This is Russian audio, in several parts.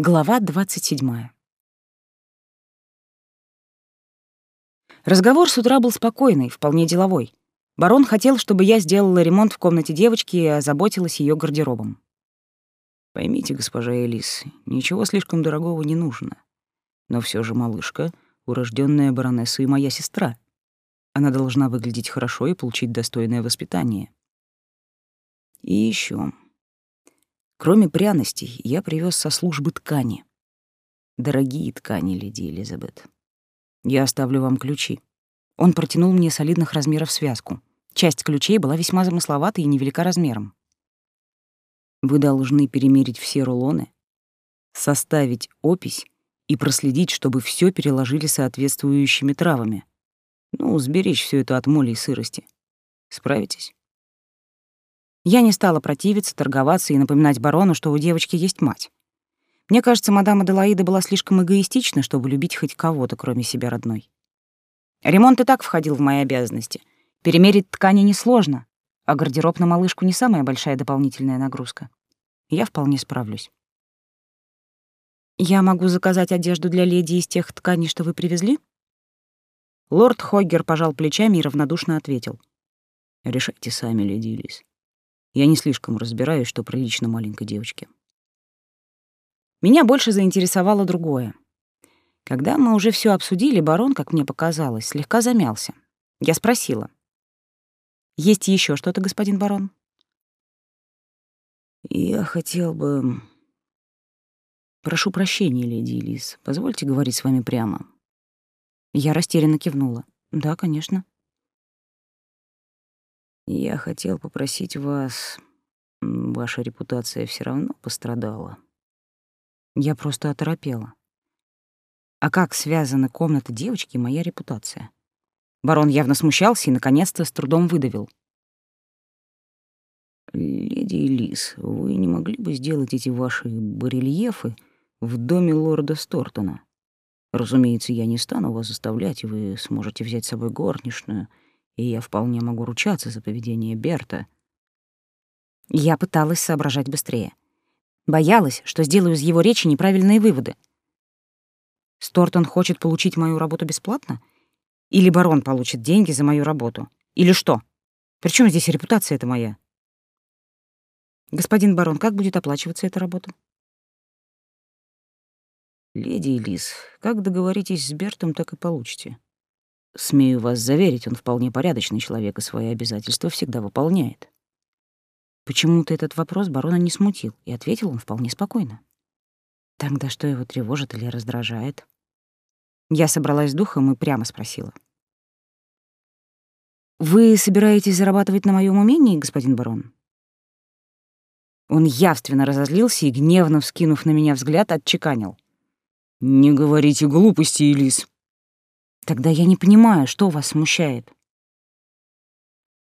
Глава 27. Разговор с утра был спокойный, вполне деловой. Барон хотел, чтобы я сделала ремонт в комнате девочки и озаботилась ее гардеробом. Поймите, госпожа Элис, ничего слишком дорогого не нужно. Но все же малышка — урожденная баронесса и моя сестра. Она должна выглядеть хорошо и получить достойное воспитание. И еще. Кроме пряностей, я привез со службы ткани. Дорогие ткани, леди Элизабет. Я оставлю вам ключи. Он протянул мне солидных размеров связку. Часть ключей была весьма замысловатой и невелика размером. Вы должны перемерить все рулоны, составить опись и проследить, чтобы все переложили соответствующими травами. Ну, сберечь все это от моли и сырости. Справитесь? Я не стала противиться, торговаться и напоминать барону, что у девочки есть мать. Мне кажется, мадам Аделаида была слишком эгоистична, чтобы любить хоть кого-то, кроме себя родной. Ремонт и так входил в мои обязанности. Перемерить ткани несложно, а гардероб на малышку не самая большая дополнительная нагрузка. Я вполне справлюсь. «Я могу заказать одежду для леди из тех тканей, что вы привезли?» Лорд Хоггер пожал плечами и равнодушно ответил. «Решайте сами, леди Лис. Я не слишком разбираюсь, что прилично маленькой девочке. Меня больше заинтересовало другое. Когда мы уже все обсудили, барон, как мне показалось, слегка замялся. Я спросила. «Есть еще что-то, господин барон?» «Я хотел бы...» «Прошу прощения, леди Элис. Позвольте говорить с вами прямо». Я растерянно кивнула. «Да, конечно». Я хотел попросить вас... Ваша репутация все равно пострадала. Я просто оторопела. А как связаны комната девочки и моя репутация? Барон явно смущался и, наконец-то, с трудом выдавил. «Леди Элис, вы не могли бы сделать эти ваши барельефы в доме лорда Стортона? Разумеется, я не стану вас заставлять, и вы сможете взять с собой горничную — и я вполне могу ручаться за поведение Берта. Я пыталась соображать быстрее. Боялась, что сделаю из его речи неправильные выводы. Стортон хочет получить мою работу бесплатно? Или барон получит деньги за мою работу? Или что? Причем здесь репутация эта моя? Господин барон, как будет оплачиваться эта работа? Леди Элис, как договоритесь с Бертом, так и получите. Смею вас заверить, он вполне порядочный человек и свои обязательства всегда выполняет. Почему-то этот вопрос барона не смутил, и ответил он вполне спокойно. Тогда что его тревожит или раздражает? Я собралась с духом и прямо спросила. «Вы собираетесь зарабатывать на моем умении, господин барон?» Он явственно разозлился и, гневно вскинув на меня взгляд, отчеканил. «Не говорите глупости, Элис. Тогда я не понимаю, что вас смущает.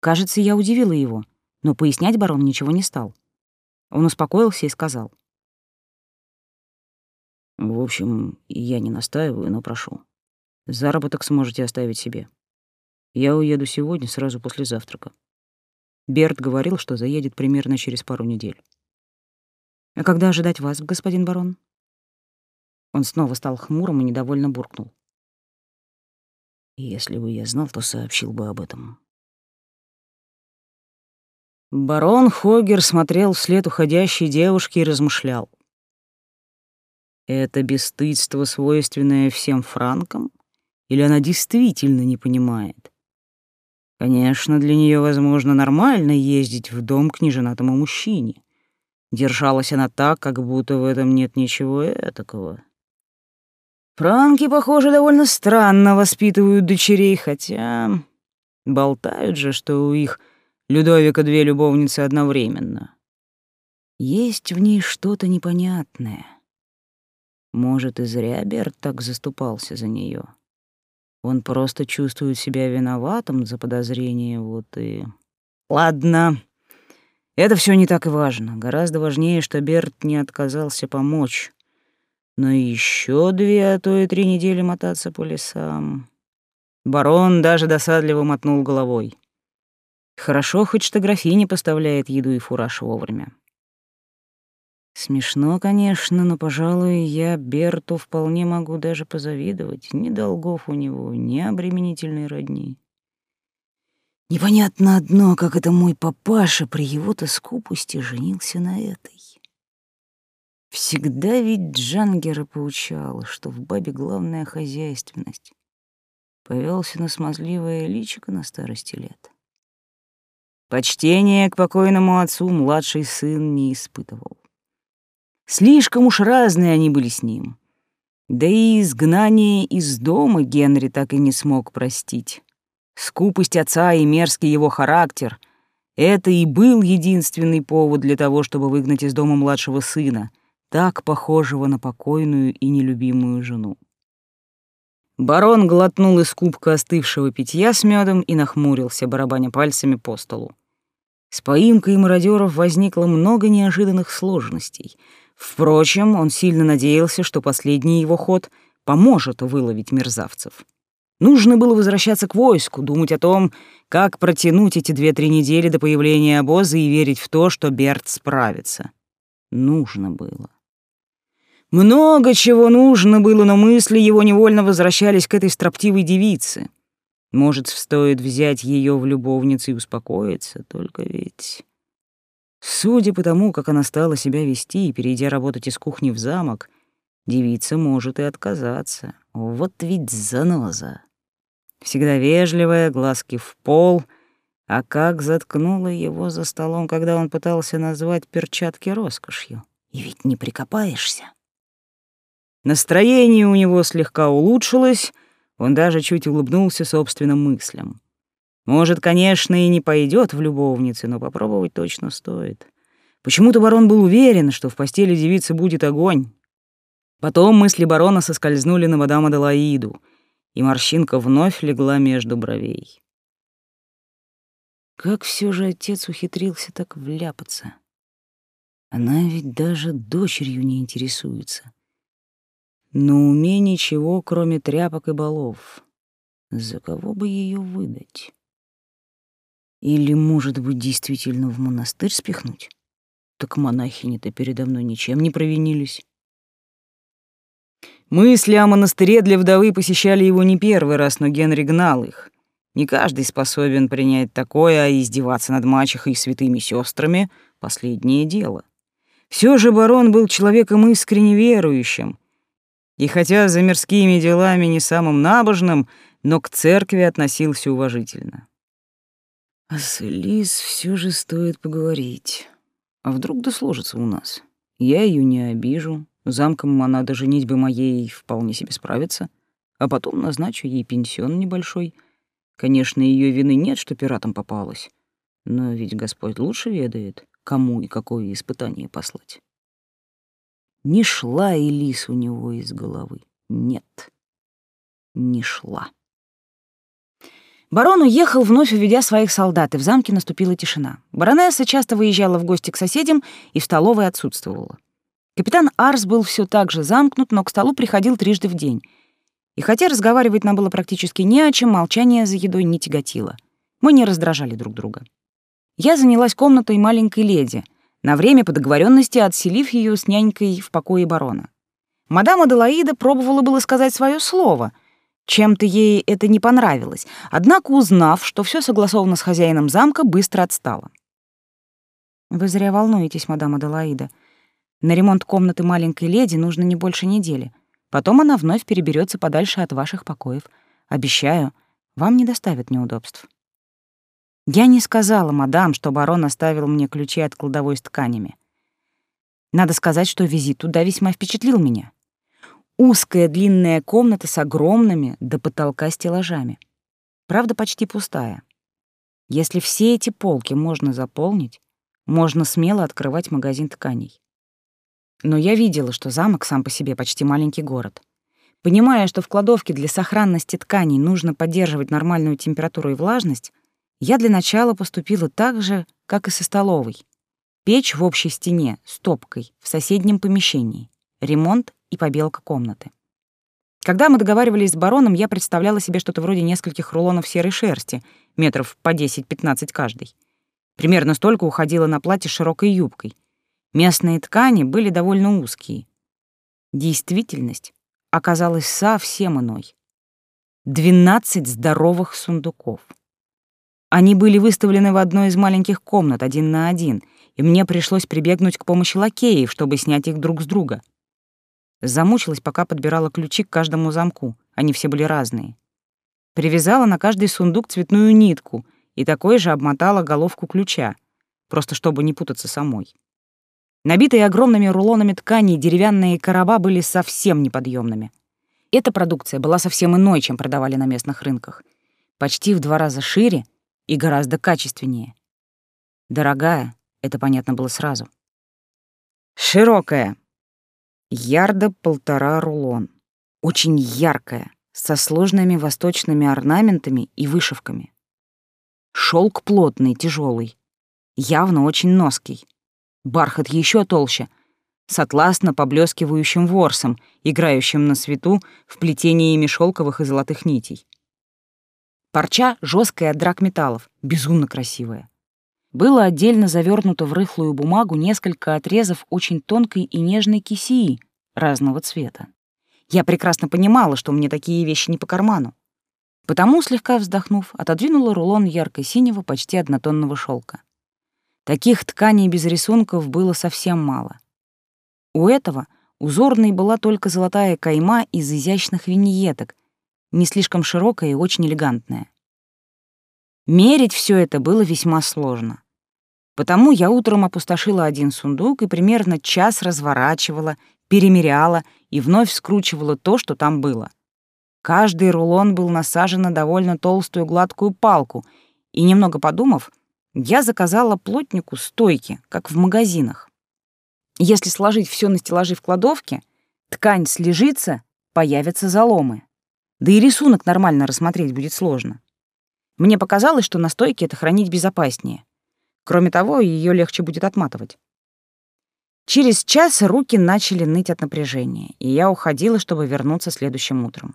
Кажется, я удивила его, но пояснять барон ничего не стал. Он успокоился и сказал. В общем, я не настаиваю, но прошу. Заработок сможете оставить себе. Я уеду сегодня, сразу после завтрака. Берт говорил, что заедет примерно через пару недель. А когда ожидать вас, господин барон? Он снова стал хмурым и недовольно буркнул. Если бы я знал, то сообщил бы об этом. Барон Хогер смотрел вслед уходящей девушки и размышлял. Это бесстыдство, свойственное всем франкам? Или она действительно не понимает? Конечно, для нее возможно нормально ездить в дом к неженатому мужчине. Держалась она так, как будто в этом нет ничего этакого. Франки, похоже, довольно странно воспитывают дочерей, хотя болтают же, что у их Людовика две любовницы одновременно. Есть в ней что-то непонятное. Может, и зря Берт так заступался за нее. Он просто чувствует себя виноватым за подозрение, вот и... Ладно, это все не так важно. Гораздо важнее, что Берт не отказался помочь но еще две, а то и три недели мотаться по лесам. Барон даже досадливо мотнул головой. Хорошо, хоть что графиня поставляет еду и фураж вовремя. Смешно, конечно, но, пожалуй, я Берту вполне могу даже позавидовать. Ни долгов у него, ни обременительной родни. Непонятно одно, как это мой папаша при его-то скупости женился на этой. Всегда ведь Джангера поучал, что в бабе главная хозяйственность. Повелся на смазливое личико на старости лет. Почтение к покойному отцу младший сын не испытывал. Слишком уж разные они были с ним. Да и изгнание из дома Генри так и не смог простить. Скупость отца и мерзкий его характер — это и был единственный повод для того, чтобы выгнать из дома младшего сына, так похожего на покойную и нелюбимую жену. Барон глотнул из кубка остывшего питья с медом и нахмурился, барабаня пальцами по столу. С поимкой мародеров возникло много неожиданных сложностей — Впрочем, он сильно надеялся, что последний его ход поможет выловить мерзавцев. Нужно было возвращаться к войску, думать о том, как протянуть эти две-три недели до появления обоза и верить в то, что Берт справится. Нужно было. Много чего нужно было, но мысли его невольно возвращались к этой строптивой девице. Может, стоит взять ее в любовницу и успокоиться, только ведь... Судя по тому, как она стала себя вести, перейдя работать из кухни в замок, девица может и отказаться. Вот ведь заноза. Всегда вежливая, глазки в пол, а как заткнула его за столом, когда он пытался назвать перчатки роскошью. И ведь не прикопаешься. Настроение у него слегка улучшилось, он даже чуть улыбнулся собственным мыслям. Может, конечно, и не пойдет в любовницы, но попробовать точно стоит. Почему-то барон был уверен, что в постели девицы будет огонь. Потом мысли барона соскользнули на мадам Аделаиду, и морщинка вновь легла между бровей. Как все же отец ухитрился так вляпаться? Она ведь даже дочерью не интересуется. Но уме ничего, кроме тряпок и балов. За кого бы ее выдать? Или, может быть, действительно в монастырь спихнуть? Так монахини-то передо мной ничем не провинились. Мысли о монастыре для вдовы посещали его не первый раз, но Генри гнал их. Не каждый способен принять такое, а издеваться над мачехой и святыми сестрами — последнее дело. Все же барон был человеком искренне верующим, и хотя за мирскими делами не самым набожным, но к церкви относился уважительно. А с Элис все же стоит поговорить. А вдруг да сложится у нас? Я ее не обижу, замком она даже бы моей вполне себе справится, а потом назначу ей пенсион небольшой. Конечно, ее вины нет, что пиратам попалась, но ведь Господь лучше ведает, кому и какое испытание послать. Не шла Элис у него из головы. Нет, не шла. Барон уехал, вновь уведя своих солдат, и в замке наступила тишина. Баронесса часто выезжала в гости к соседям и в столовой отсутствовала. Капитан Арс был все так же замкнут, но к столу приходил трижды в день. И хотя разговаривать нам было практически не о чем, молчание за едой не тяготило. Мы не раздражали друг друга. Я занялась комнатой маленькой леди, на время по договоренности отселив ее с нянькой в покое барона. Мадам Аделаида пробовала было сказать свое слово — чем-то ей это не понравилось, однако, узнав, что все согласовано с хозяином замка, быстро отстала. «Вы зря волнуетесь, мадам Аделаида. На ремонт комнаты маленькой леди нужно не больше недели. Потом она вновь переберется подальше от ваших покоев. Обещаю, вам не доставят неудобств». Я не сказала мадам, что барон оставил мне ключи от кладовой с тканями. Надо сказать, что визит туда весьма впечатлил меня. Узкая длинная комната с огромными до потолка стеллажами. Правда, почти пустая. Если все эти полки можно заполнить, можно смело открывать магазин тканей. Но я видела, что замок сам по себе почти маленький город. Понимая, что в кладовке для сохранности тканей нужно поддерживать нормальную температуру и влажность, я для начала поступила так же, как и со столовой. Печь в общей стене с топкой в соседнем помещении. Ремонт и побелка комнаты. Когда мы договаривались с бароном, я представляла себе что-то вроде нескольких рулонов серой шерсти, метров по 10-15 каждый. Примерно столько уходило на платье с широкой юбкой. Местные ткани были довольно узкие. Действительность оказалась совсем иной. Двенадцать здоровых сундуков. Они были выставлены в одной из маленьких комнат, один на один, и мне пришлось прибегнуть к помощи лакеев, чтобы снять их друг с друга. Замучилась, пока подбирала ключи к каждому замку, они все были разные. Привязала на каждый сундук цветную нитку и такой же обмотала головку ключа, просто чтобы не путаться самой. Набитые огромными рулонами ткани деревянные короба были совсем неподъемными. Эта продукция была совсем иной, чем продавали на местных рынках. Почти в два раза шире и гораздо качественнее. Дорогая, это понятно было сразу. Широкая. Ярда полтора рулон. Очень яркая, со сложными восточными орнаментами и вышивками. Шелк плотный, тяжелый, явно очень ноский. Бархат еще толще, с атласно поблескивающим ворсом, играющим на свету в плетениями шелковых и золотых нитей. Парча жесткая от драгметаллов, безумно красивая. Было отдельно завернуто в рыхлую бумагу несколько отрезов очень тонкой и нежной кисии разного цвета. Я прекрасно понимала, что мне такие вещи не по карману. Потому, слегка вздохнув, отодвинула рулон ярко-синего, почти однотонного шелка. Таких тканей без рисунков было совсем мало. У этого узорной была только золотая кайма из изящных виньеток, не слишком широкая и очень элегантная. Мерить все это было весьма сложно. Потому я утром опустошила один сундук и примерно час разворачивала, перемеряла и вновь скручивала то, что там было. Каждый рулон был насажен на довольно толстую гладкую палку, и, немного подумав, я заказала плотнику стойки, как в магазинах. Если сложить все на стеллажи в кладовке, ткань слежится, появятся заломы. Да и рисунок нормально рассмотреть будет сложно. Мне показалось, что на стойке это хранить безопаснее. Кроме того, ее легче будет отматывать. Через час руки начали ныть от напряжения, и я уходила, чтобы вернуться следующим утром.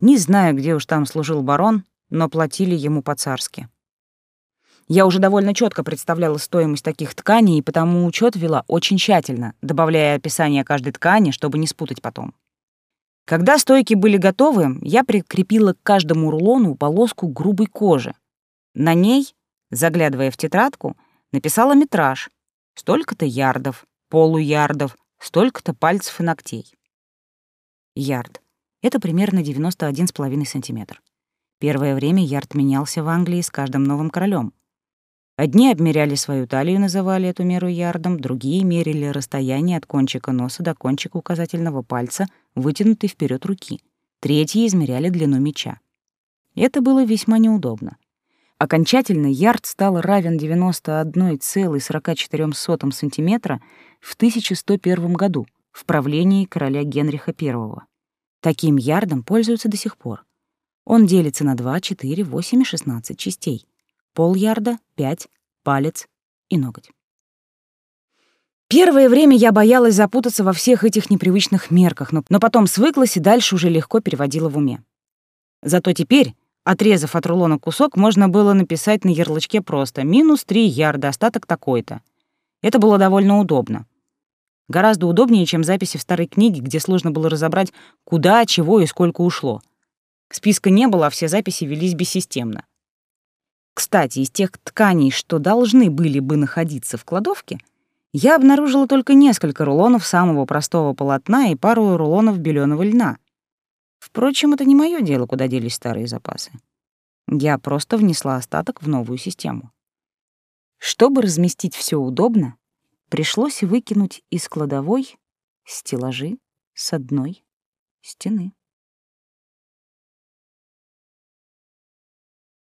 Не знаю, где уж там служил барон, но платили ему по-царски. Я уже довольно четко представляла стоимость таких тканей, и потому учет вела очень тщательно, добавляя описание каждой ткани, чтобы не спутать потом. Когда стойки были готовы, я прикрепила к каждому рулону полоску грубой кожи. На ней, заглядывая в тетрадку, написала метраж — столько-то ярдов, полуярдов, столько-то пальцев и ногтей. Ярд — это примерно 91,5 сантиметр. Первое время ярд менялся в Англии с каждым новым королем. Одни обмеряли свою талию, называли эту меру ярдом, другие мерили расстояние от кончика носа до кончика указательного пальца, вытянутой вперед руки. Третьи измеряли длину меча. Это было весьма неудобно. Окончательно ярд стал равен 91,44 сантиметра в 1101 году в правлении короля Генриха I. Таким ярдом пользуются до сих пор. Он делится на 2, 4, 8 и 16 частей полярда, пять, палец и ноготь. Первое время я боялась запутаться во всех этих непривычных мерках, но потом свыклась и дальше уже легко переводила в уме. Зато теперь, отрезав от рулона кусок, можно было написать на ярлычке просто «минус три ярда, остаток такой-то». Это было довольно удобно. Гораздо удобнее, чем записи в старой книге, где сложно было разобрать, куда, чего и сколько ушло. Списка не было, а все записи велись бессистемно. Кстати, из тех тканей, что должны были бы находиться в кладовке, я обнаружила только несколько рулонов самого простого полотна и пару рулонов беленого льна. Впрочем, это не мое дело, куда делись старые запасы. Я просто внесла остаток в новую систему. Чтобы разместить все удобно, пришлось выкинуть из кладовой стеллажи с одной стены.